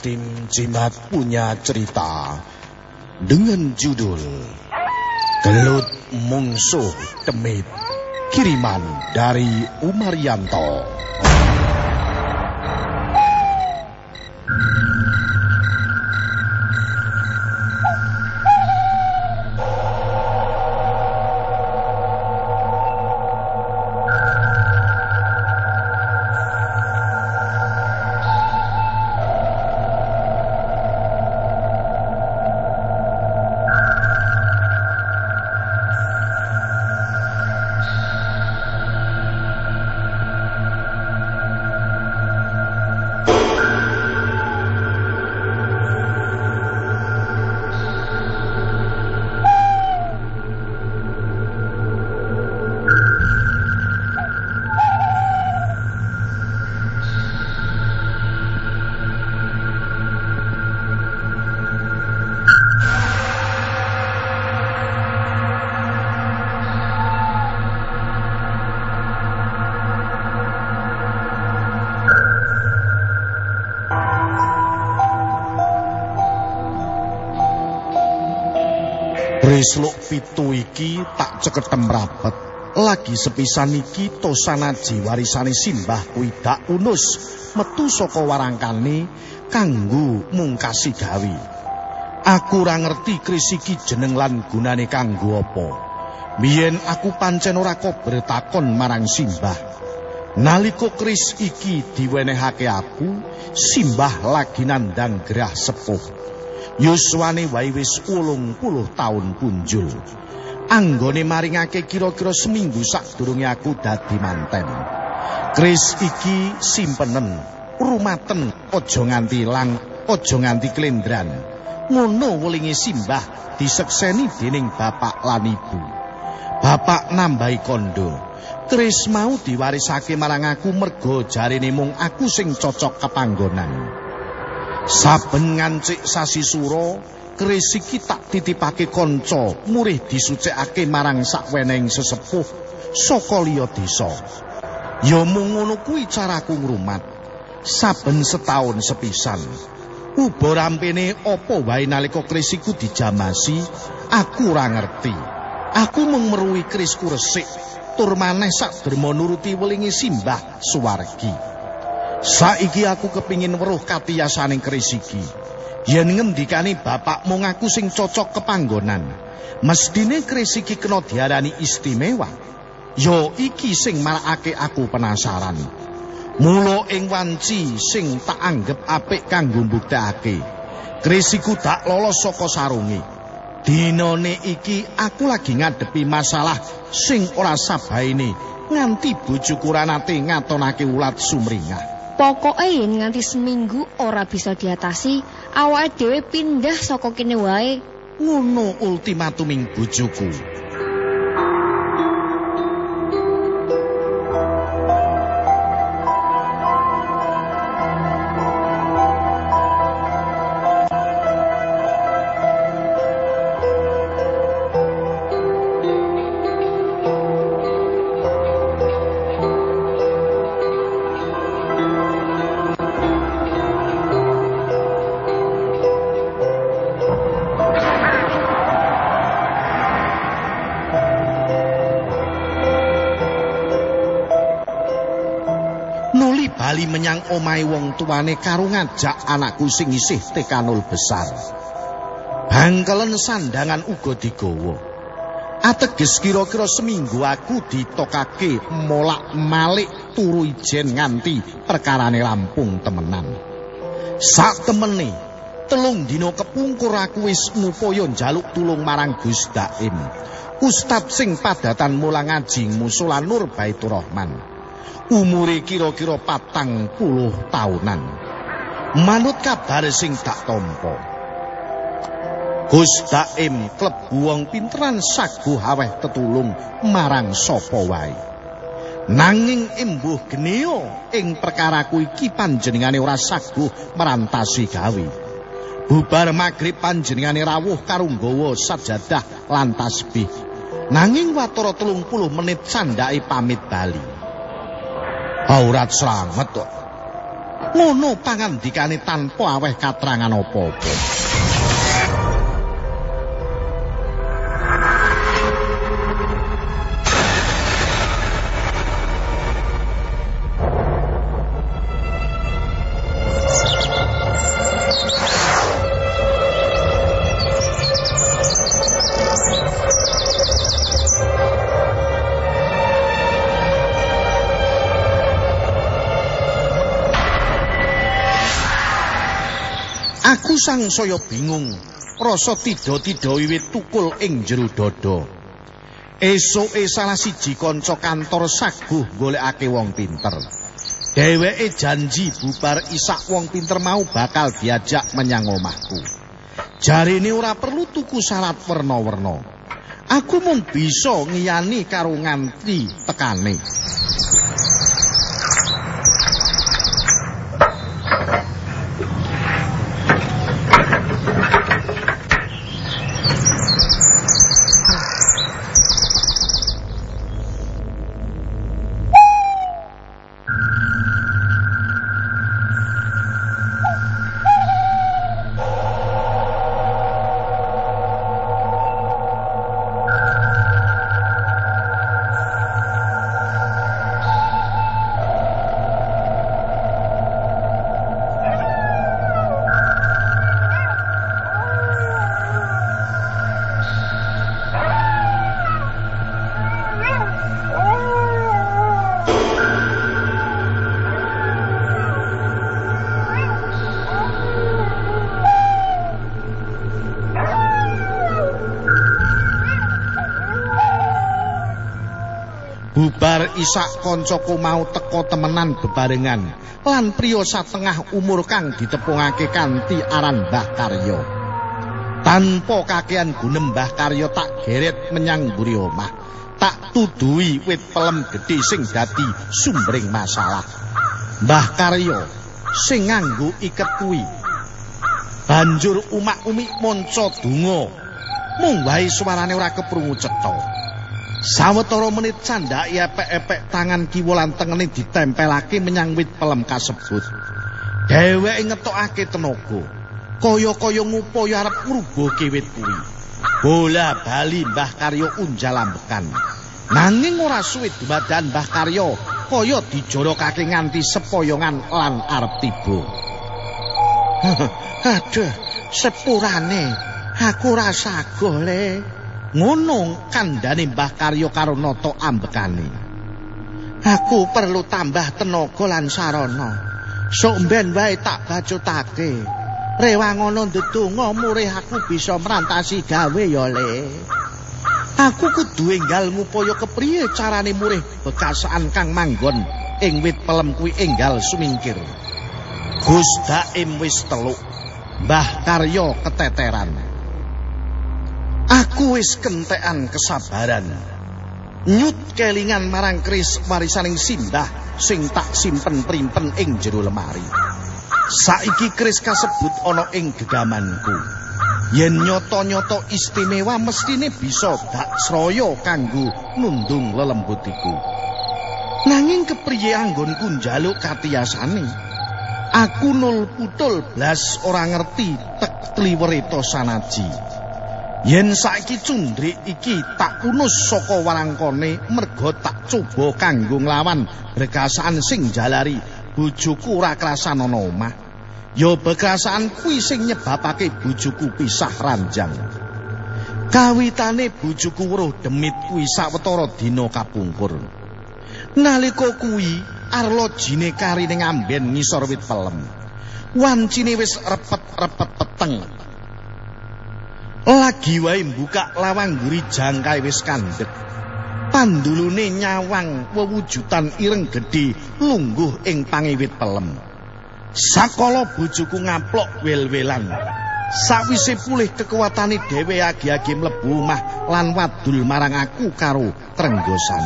tim Jimat punya cerita dengan judul Gelut Mungsuh Demit kiriman dari Umaryanto. Bresluk pitu iki tak ceketem rapet. Lagi sepisan iki tosanaji warisane Simbah kuwi dak unus metu saka warangkane kanggo mungkasi gawi. Aku ora ngerti kris iki jeneng lan gunane kanggo apa. Biyen aku pancen ora kober takon marang Simbah. Nalika kris iki diwenehake aku, Simbah lagi nandang gerah sepuh. Yuswane wae wis 80 taun punjul. Anggone maringake kira-kira seminggu sadurunge aku dadi manten. Kris iki simpenen, rumaten, aja nganti ilang, aja nganti klendran. Ngono welinge simbah disekseni dening bapak lan ibu. Bapak nambahi kondo. Kris mau diwarisake marang aku mergo jarine mung aku sing cocok kepanggonan. Saben ngancik sasi sura, keris iki tak titipake kanca, murih disucikake marang sakweneng sesepuh saka liya desa. Ya mung ngono kuwi caraku ngrumat. Saben setahun sepisan. Uba rampene apa wae nalika keris iku dijamasi, aku ora ngerti. Aku mung meruhi kerisku resik, tur maneh sak derma nuruti welingi simbah suwargi. Saiki aku kepingin weruh katiyasaning keris iki. Yen ngendikane bapak mung aku sing cocok kepanggonan, mestine keris iki kena diarani istimewa. Yo iki sing marakake aku penasaran. Mula ing wanci sing tak anggap apik kanggo mbuktekake. Keris iku tak lolos saka sarunge. Dinane iki aku lagi ngadepi masalah sing ora sabaine nganti bojoku ora nate ngatonake ulat sumringah. Pokoke yen nganti seminggu ora bisa diatasi, awake dhewe pindah saka kene wae. Ngono ultimatuming bojoku. Bali menyang omahe wong tuane karo ngajak anakku sing isih tekanul besar. Bangkelen sandangan uga digawa. Ateges kira-kira seminggu aku ditokake molak malik turu ijen nganti perkarane lampung temenan. Sak temene, telung dina kepungkur aku wis ngupaya njaluk tulung marang Gus Daim. Ustad sing padatan mulang ngaji musula Nur Baitur Rahman. Umure kira-kira patang puluh taunan. Manut kabar sing tak. Gus Daim klebu wong pinteran saguh aweh tetulung marang sapa wae. Nanging embuh genio ing perkara kuwi iki panjenengane ora saguh merantasi gawe. Bubar magrib panjenengane rawuh karo nggawa sajadah lan tasbih. Nanging watara 30 menit candhake pamit bali. Aurat slamet kok. Ngono pangandikane tanpa aweh katrangan apa-apa. Sang saya bingung, rasa tida-tida wiwit tukul ing jero dada. Esuke salah siji kanca kantor saguh golekake wong pinter. Dheweke janji bubar isak wong pinter mau bakal diajak menyang omahku. Jarine ora perlu tuku salat werna-werna. Aku mung bisa ngiyani karo nganti tekane. Isak koncoku mau teko temenan bebarengan lan priya satengah umur kang ditepungake kanthi aran Mbah Karyo. Tanpa kakean gunem Mbah Karyo tak geret menyang mburi omah. Tak tuduhi wit pelem gedhe sing dadi sumbering masalah. Mbah Karyo sing nganggo iket kuwi. Banjur umak-umi monco donga. Mung wae suarane ora keprungu cetha. Sawetara menit candhak epek-epek tangan kiwa lan tengene ditempelake menyang wit pelem kasebut. Dheweke ngetokake tenaga. Kaya-kaya ngupaya arep ngrubuhke wit kuwi. Bola bali Mbah Karyo unjal ambekan. Nanging ora suwe dumadan Mbah Karyo kaya dijorokake nganti sepoyongan lan arep tiba. Aduh, sepurane aku rasa golek. Ngono kandhane Mbah Karyo karo nata ambekane. Aku perlu tambah tenaga lan sarana. Sok mben wae tak bacutake. Rewangono ndedonga murih aku bisa merantasi gawe ya le. Aku kudu enggal ngupaya kepriye carane murih bekasaan kang manggon ing wit pelem kuwi enggal sumingkir. Gus Daim wis teluk. Mbah Karyo keteteran. Aku wis kentekan kesabaran. Nyut kelingan marang kris warisaning simbah sing tak simpen primpen ing jero lemari. Saiki kris kasebut ana ing gegamanku. Yen nyoto-nyoto istimewa mestine bisa dak sraya kanggo nundung lelembutiku. Nanging kepriye anggonku njaluk katiyasane? Aku nul putul blas ora ngerti tek tliwereta sanaji. Yen saiki cundrik iki tak kunus saka warangkone merga tak coba kanggo nglawan berkasaan sing jalari bojoku ora krasan ana omah. Ya bekrasaan kuwi sing nyebabake bojoku pisah ranjang. Kawitane bojoku weruh demit kuwi sawetara dina kapungkur. Nalika kuwi arlo jine kari ning amben ngisor wit pelem. Wancine wis repet-repet peteng lagi wae buka lawang guri jangkai wis kandhet pandulune nyawang wewujutan ireng gedhe lungguh ing pangiwit pelem. Sakala bojoku ngaplok wel-welan. Sawise pulih kekuatane dhewe agi-agi mlebu omah lan wadul marang aku karo trenggosan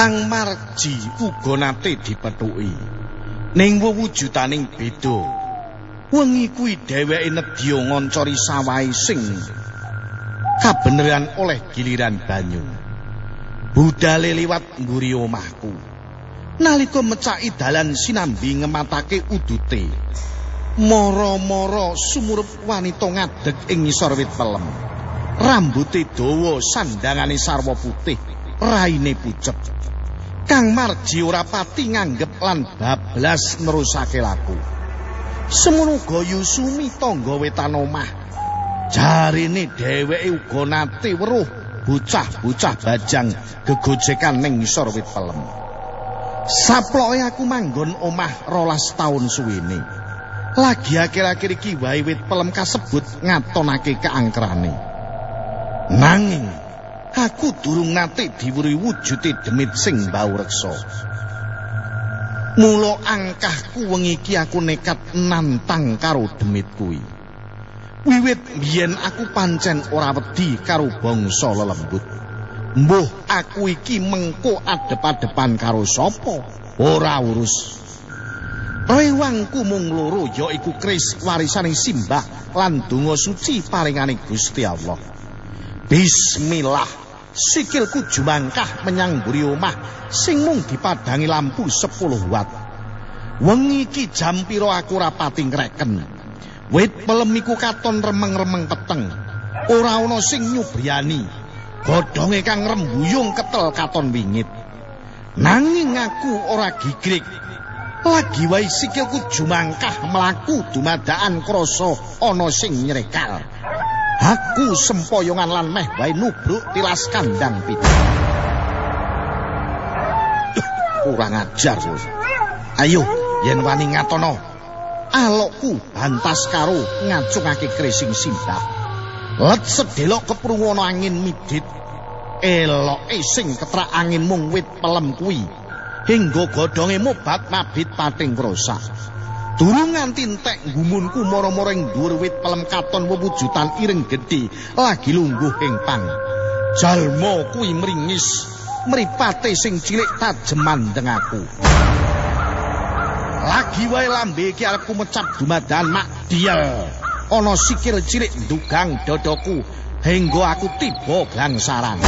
Kang Marji uga nate dipethuki. Ning wujudaning beda. Wengi kuwi dheweke nedya ngoncori sawahe sing kabeneran oleh giliran banyu. Budale liwat mburi omahku. Nalika mecaki dalan sinambi ngematake udute. Moro-moro sumurup wanita ngadeg ing ngisor wit pelem. Rambute dawa, sandangane sarwa putih, raine pucet. Kang Marji ora pati nganggep lan bablas nerusake laku. Semono uga Yusumi tangga wetan omah. Jarine dheweke uga nate weruh bocah-bocah bajang gegojekan ning ngisor wit pelem. Saploke aku manggon omah rolas taun suwene. Lagi akhir-akhir iki wae wit pelem kasebut ngatonake keangkrane. Nanging aku durung nate diwuri wujude demit sing bau reksa. Mula angkahku wengi iki aku nekat nantang karo demit kuwi. Wiwit biyen aku pancen ora wedi karo bangsa lelembut. Mbuh aku iki mengko adep-adepan karo sapa? Ora urus. Rewangku mung loro yaiku kris warisane simbah lan donga suci paringane Gusti Allah. Bismillah. Sikilku jumangkah menyang mburi omah sing mung dipadangi lampu 10 watt. Wengi iki jam pira aku ora pati ngreken. Wit pelemiku katon remeng-remeng peteng. Ora ana sing nyubriyani. Godhonge kang rembuyung ketel katon wingit. Nanging aku ora gigrik. Lagi wae sikilku jumangkah mlaku dumadaan krasa ana sing nyrekal. Aku sempoyongan lan meh wae nubruk tilas kandang pit. Kurang ajar kowe. Ayo, yen wani ngatono, alokku bantas karo ngacungake kresing simbah. Let sedelok keprungono angin midit. Eloke sing ketrak angin mung wit pelem kuwi. Hingga godhonge mobat mabit pating krosak. Durung nganti entek gumunku mara-mara ing dhuwur wit pelem katon wewujudan ireng gedhe lagi lungguh ing pang. Jalma kuwi mringis, mripate sing cilik tajeman deng aku. Lagi wae lambe iki arep kumecap dumadan mak diel. Ana sikil cilik ndugang dodoku hingga aku tiba gangsaran.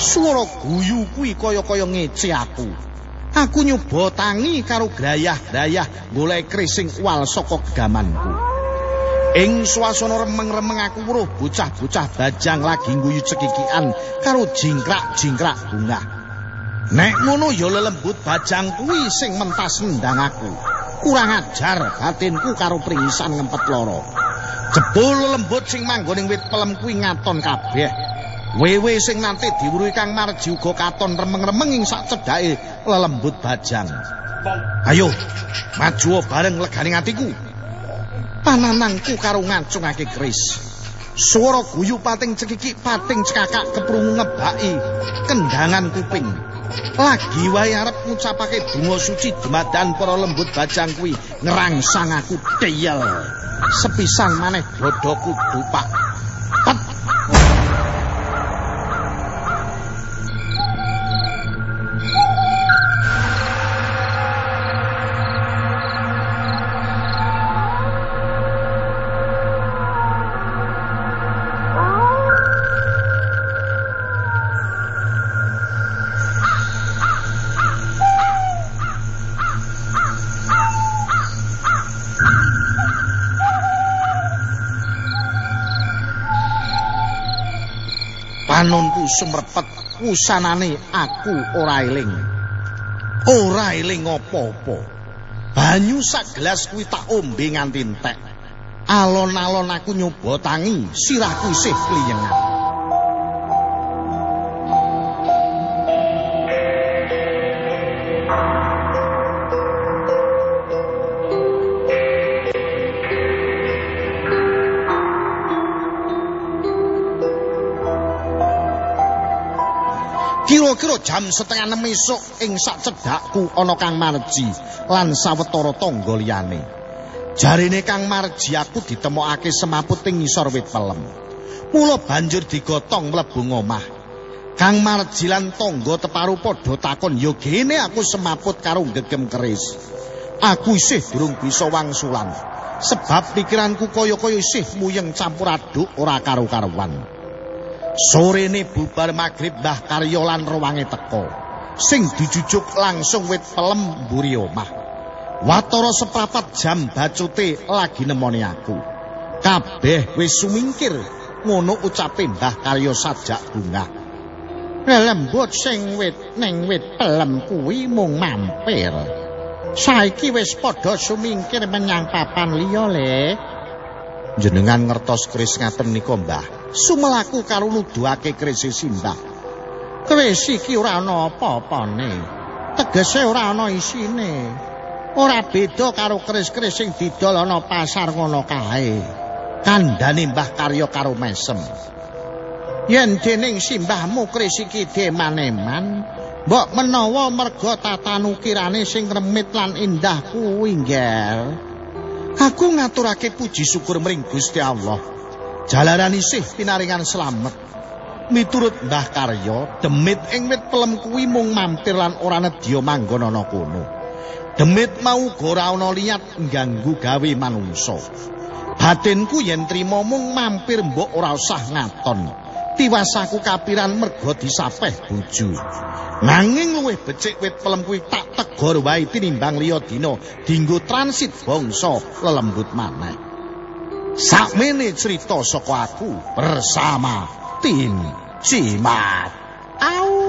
Suara guyu kuwi kaya-kaya ngece aku. Aku nyoba tangi karo grayah-grayah golek kresing wal saka gegamanku. Ing swasana remeng-remeng aku weruh bocah-bocah bajang lagi guyu cekikian karo jingkrak-jingkrak bunga. Nek ngono ya lelembut bajang kuwi sing mentas nendang aku. Kurang ajar batinku karo pringisan ngempet loro. Jebul lelembut sing manggon ing wit pelem kuwi ngaton kabeh. Wewe sing nanti diwuruhi Kang Marji uga katon remeng-remeng ing sak cedhake lelembut bajang. Ayo, maju bareng legane atiku. Pananangku karo ngacungake keris. Suara guyu pating cekiki pating cekakak keprungu ngebaki kendangan kuping. Lagi wae arep ngucapake bunga suci dumadan para lembut bajang kuwi ngrangsang aku deyel. Sepisan maneh dodoku dupak. Panonku sumrepet wusanane aku ora eling. Ora eling apa-apa. Banyu sak gelas kuwi tak ombe nganti entek. Alon-alon aku nyoba tangi sirahku isih kliyengan Kira-kira jam setengah enam esuk ing sak cedakku ana Kang Marji lan sawetara tangga liyane. Jarine Kang Marji aku ditemokake semaput ing ngisor wit pelem. Mula banjur digotong mlebu omah. Kang Marjilan tangga teparu padha takon, "Ya gene aku semaput karo gegem keris. Aku isih durung bisa wangsulan, sebab pikiranku kaya-kaya isih muyeng campur aduk ora karo-karuan." Sorene bubar magrib Mbah Karyo lan rewange teko. Sing dijujuk langsung wit pelem mburi omah. Watara seprapat jam bacute lagi nemoni aku. Kabeh wis sumingkir ngono ucape Mbah Karyo sajak bunga. lembut sing wit ning wit pelem kuwi mung mampir. Saiki wis padha sumingkir menyang papan liya le. Jenengan ngertos kris ngaten nika, Mbah. Sumelaku karo nuduhake kris simbah. Kris iki ora ana apa-apane. Tegese ora ana isine. Ora beda karo kris-kris sing didol ana pasar ngono kae. Kandhane Mbah Karya karo mesem. yen dening simbahmu krisiki demaneman mbok menawa merga tatanukirane sing remit lan indah kuwi aku ngaturake puji syukur mring Gusti Allah jalaran isih pinaringan slamet miturut Mbah Karyo demit ing wit pelem kuwi mung mampir lan ora nedya manggon ana kono demit mau ora ana liat ngganggu gawe manungsa batinku yen trima mung mampir mbok ora usah ngaton tiwasaku kapiran merga disapeh bojo. Nanging luwih becik wit pelem kuwi tak tegor wae tinimbang liya dina dinggo transit bangsa lelembut maneh. Sakmene cerita saka aku bersama tim Cimat. Au.